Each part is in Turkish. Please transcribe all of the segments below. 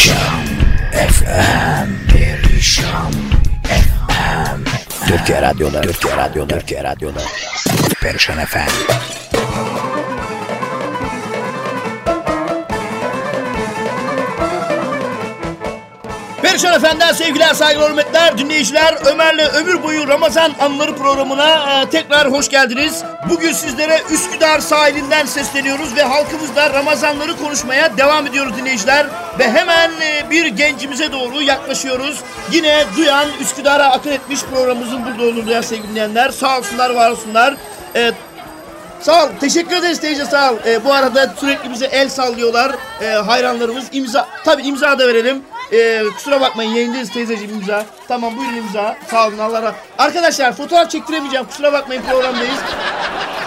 Perişan. FM Perişan. FM Türkiye Radyo'da. Türkiye Radyo'da. Türkiye Radyo'da. Perişan FM Perişan Efendi'den sevgiler, saygılar, hürmetler, dinleyiciler. Ömer'le Ömür Boyu Ramazan Anları programına e, tekrar hoş geldiniz. Bugün sizlere Üsküdar sahilinden sesleniyoruz ve halkımızla Ramazanları konuşmaya devam ediyoruz dinleyiciler. Ve hemen e, bir gencimize doğru yaklaşıyoruz. Yine duyan Üsküdar'a akın etmiş programımızın burada olduğunu ya sevgili dinleyenler. Sağ olsunlar, var olsunlar. E, Sağ ol. Teşekkür ederiz teyze sağ ol. Ee, bu arada sürekli bize el sallıyorlar ee, hayranlarımız. İmza, tabii imza da verelim. Ee, kusura bakmayın yayındayız teyzeciğim imza. Tamam buyurun imza. Sağ olun Allah razı Arkadaşlar fotoğraf çektiremeyeceğim. Kusura bakmayın programdayız.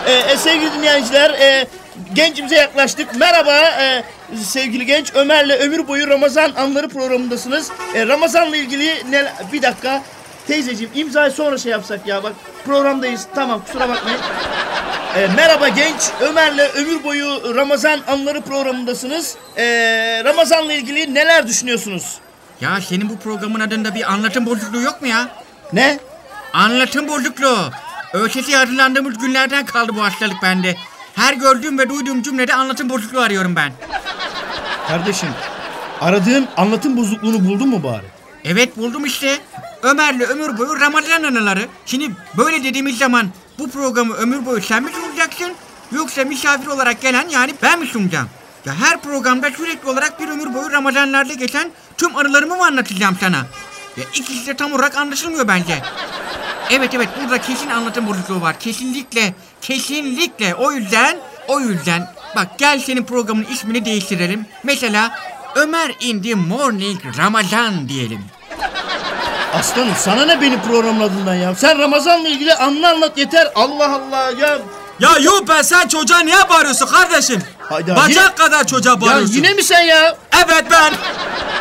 Ee, e, sevgili dinleyiciler e, gencimize yaklaştık. Merhaba e, sevgili genç. Ömer'le ömür boyu Ramazan anları programındasınız. E, Ramazan'la ilgili ne... Bir dakika. Teyzeciğim imzayı sonra şey yapsak ya bak programdayız. Tamam kusura bakmayın. E, merhaba genç. Ömer'le ömür boyu Ramazan anları programındasınız. E, Ramazan'la ilgili neler düşünüyorsunuz? Ya senin bu programın adında bir anlatım bozukluğu yok mu ya? Ne? Anlatım bozukluğu. ÖSS'ye hazırlandığımız günlerden kaldı bu hastalık bende. Her gördüğüm ve duyduğum cümlede anlatım bozukluğu arıyorum ben. Kardeşim aradığın anlatım bozukluğunu buldun mu bari? Evet buldum işte. Ömer'le ömür boyu Ramazan anıları. Şimdi böyle dediğimiz zaman bu programı ömür boyu sen mi sunacaksın? Yoksa misafir olarak gelen yani ben mi sunacağım? Ya her programda sürekli olarak bir ömür boyu Ramazanlarda geçen tüm anılarımı mı anlatacağım sana? Ya ikisi de tam olarak anlaşılmıyor bence. Evet evet burada kesin anlatım bozukluğu var. Kesinlikle, kesinlikle. O yüzden, o yüzden bak gel senin programın ismini değiştirelim. Mesela Ömer in the morning Ramazan diyelim. Aslanım sana ne benim programın adından ya? Sen Ramazan'la ilgili anla anlat yeter. Allah Allah ya. Ya yok ben sen çocuğa niye bağırıyorsun kardeşim? Hayda, Bacak yine- kadar çocuğa Ya bağırıyorsun. yine mi sen ya? Evet ben.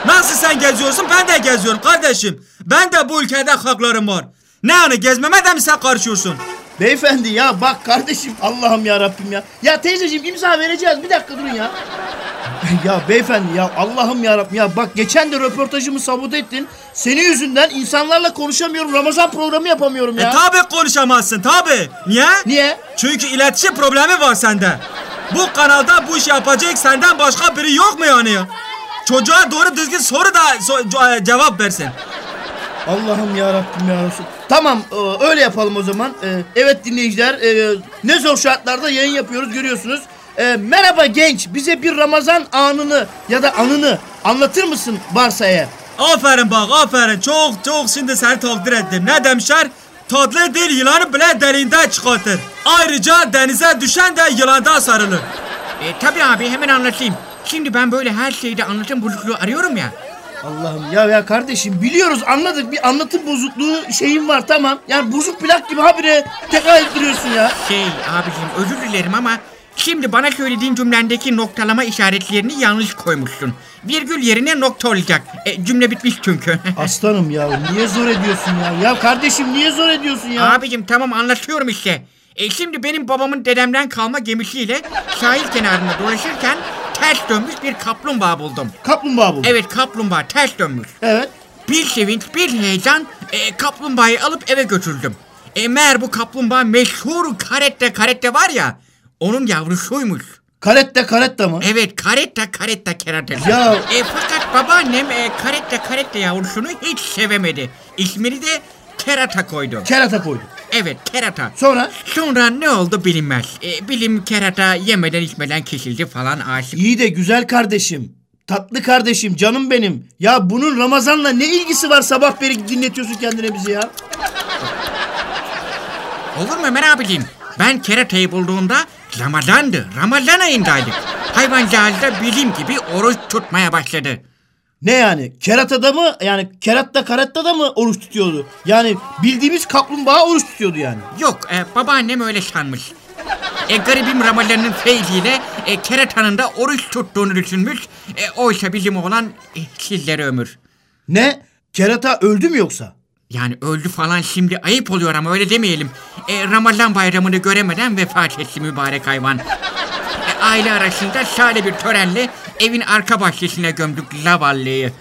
Nasıl sen geziyorsun ben de geziyorum kardeşim. Ben de bu ülkede haklarım var. Ne yani gezmeme de mi sen karışıyorsun? Beyefendi ya bak kardeşim Allah'ım ya Rabbim ya. Ya teyzeciğim imza vereceğiz bir dakika durun ya. ya beyefendi ya Allah'ım ya Rabbim ya bak geçen de röportajımı sabote ettin. Senin yüzünden insanlarla konuşamıyorum. Ramazan programı yapamıyorum ya. E tabi konuşamazsın tabi. Niye? Niye? Çünkü iletişim problemi var sende. Bu kanalda bu işi yapacak senden başka biri yok mu yani ya? Çocuğa doğru düzgün soru da so- ce- cevap versin. Allah'ım ya Rabbim ya Resul. Tamam e, öyle yapalım o zaman. E, Evet dinleyiciler e, ne zor şartlarda yayın yapıyoruz görüyorsunuz. E, Merhaba genç bize bir Ramazan anını ya da anını anlatır mısın varsa eğer? Aferin bak aferin çok çok şimdi seni takdir ettim. Ne demişler? Tatlı dil yılanı bile derinden çıkartır. Ayrıca denize düşen de yılanda sarılır. E tabi abi hemen anlatayım. Şimdi ben böyle her şeyde anlatım bozukluğu arıyorum ya. Allah'ım ya ya kardeşim biliyoruz anladık bir anlatım bozukluğu şeyin var tamam. Yani bozuk plak gibi habire tekrar ettiriyorsun ya. Şey abicim özür dilerim ama şimdi bana söylediğin cümlendeki noktalama işaretlerini yanlış koymuşsun. Virgül yerine nokta olacak. E, cümle bitmiş çünkü. Aslanım ya niye zor ediyorsun ya? Ya kardeşim niye zor ediyorsun ya? Abicim tamam anlatıyorum işte. E şimdi benim babamın dedemden kalma gemisiyle sahil kenarında dolaşırken ters dönmüş bir kaplumbağa buldum. Kaplumbağa bu. Evet kaplumbağa ters dönmüş. Evet. Bir sevinç bir heyecan e, kaplumbağayı alıp eve götürdüm. E, meğer bu kaplumbağa meşhur karette karette var ya onun yavrusuymuş. Karette karetta mı? Evet karetta karetta keratesi. Ya- E, fakat babaannem e, karetta karetta yavrusunu hiç sevemedi. İsmini de kerata koydu. Kerata koydu. Evet kerata. Sonra? Sonra ne oldu bilinmez. E, bilim kerata yemeden içmeden kesildi falan aşık. İyi de güzel kardeşim. Tatlı kardeşim, canım benim. Ya bunun Ramazan'la ne ilgisi var sabah beri dinletiyorsun kendine bizi ya? Olur mu Ömer abicim? Ben keratayı bulduğumda Ramazan'dı. Ramazan ayındaydık. Hayvancağız da bizim gibi oruç tutmaya başladı. Ne yani? Keratada mı? Yani keratta karatta da mı oruç tutuyordu? Yani bildiğimiz kaplumbağa oruç tutuyordu yani. Yok e, babaannem öyle sanmış. E, garibim Ramazan'ın feyziyle e, keratanın da oruç tuttuğunu düşünmüş. E, oysa bizim olan e, sizlere ömür. Ne? Kerata öldü mü yoksa? Yani öldü falan şimdi ayıp oluyor ama öyle demeyelim. E, Ramazan bayramını göremeden vefat etti mübarek hayvan. Aile arasında sade bir törenle evin arka bahçesine gömdük zavallıyı.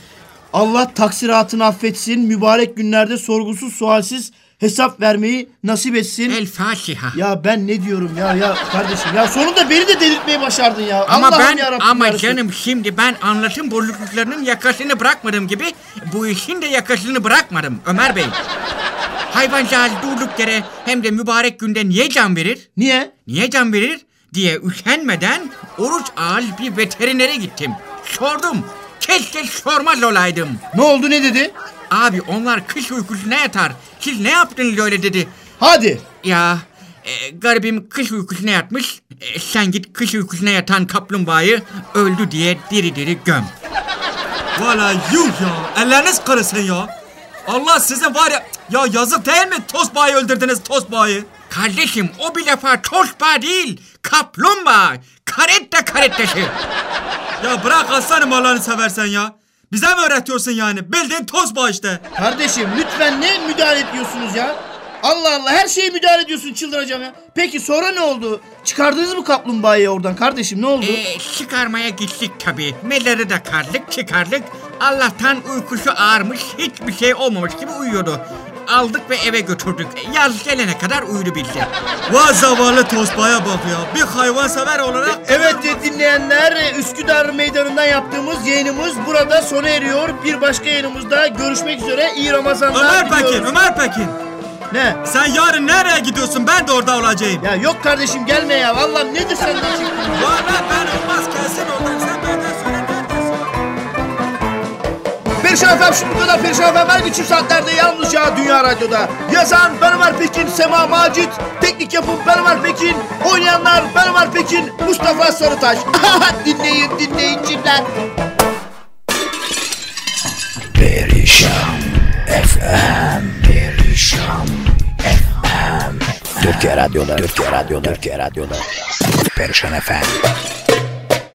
Allah taksiratını affetsin. Mübarek günlerde sorgusuz sualsiz hesap vermeyi nasip etsin. El Fatiha. Ya ben ne diyorum ya ya kardeşim ya sonunda beni de delirtmeyi başardın ya. Ama Allah'ım ben yarabbim ama yarısı. canım şimdi ben anlatım bozukluklarının yakasını bırakmadığım gibi bu işin de yakasını bırakmadım Ömer Bey. Hayvancağız durduk yere hem de mübarek günde niye can verir? Niye? Niye can verir diye üşenmeden oruç ağız bir veterinere gittim. Sordum. Keşke sormaz olaydım. Ne oldu ne dedi? Abi onlar kış uykusuna yatar. Siz ne yaptınız öyle dedi. Hadi. Ya e, garibim kış uykusuna yatmış. E, sen git kış uykusuna yatan kaplumbağayı öldü diye diri diri göm. Valla yuh ya. Elleriniz kırılsın ya. Allah sizin var ya. Ya yazık değil mi Tosbağa'yı öldürdünüz Tosbağa'yı? Kardeşim o bir defa tosbağa değil. Kaplumbağa. Karette karettesi. Ya bırak aslanım Allah'ını seversen ya. Bize mi öğretiyorsun yani? Bildiğin Tosbağa işte. Kardeşim lütfen ne müdahale ediyorsunuz ya? Allah Allah her şeye müdahale ediyorsun çıldıracağım ya. Peki sonra ne oldu? Çıkardınız mı kaplumbağayı oradan kardeşim ne oldu? E, çıkarmaya gittik tabii. Mezarı da kardık çıkardık. Allah'tan uykusu ağırmış hiçbir şey olmamış gibi uyuyordu. Aldık ve eve götürdük. Yaz gelene kadar uyudu bizde. Vay zavallı Tosbağa'ya bak ya. Bir hayvansever olarak... Evet dinleyenler Üsküdar Meydanı'ndan yaptığımız yayınımız burada sona eriyor. Bir başka yayınımızda görüşmek üzere. İyi Ramazanlar Ömer diliyoruz. Pekin, Ömer Pekin. Ne? Sen yarın nereye gidiyorsun? Ben de orada olacağım. Ya yok kardeşim gelme ya. Vallahi nedir senden? Valla ben olmaz kesin oradan. Sen benden Perişan Efem şimdi kadar Perişan Efem her gün çift saatlerde yalnızca Dünya Radyo'da. Yazan ben Ömer Pekin, Sema Macit, teknik yapım ben Ömer Pekin, oynayanlar ben Ömer Pekin, Mustafa Sarıtaş. dinleyin cinler. Perişan FM Perişan FM Türkiye Radyo'da Türkiye Radyo'da Türkiye Radyo'da Perişan FM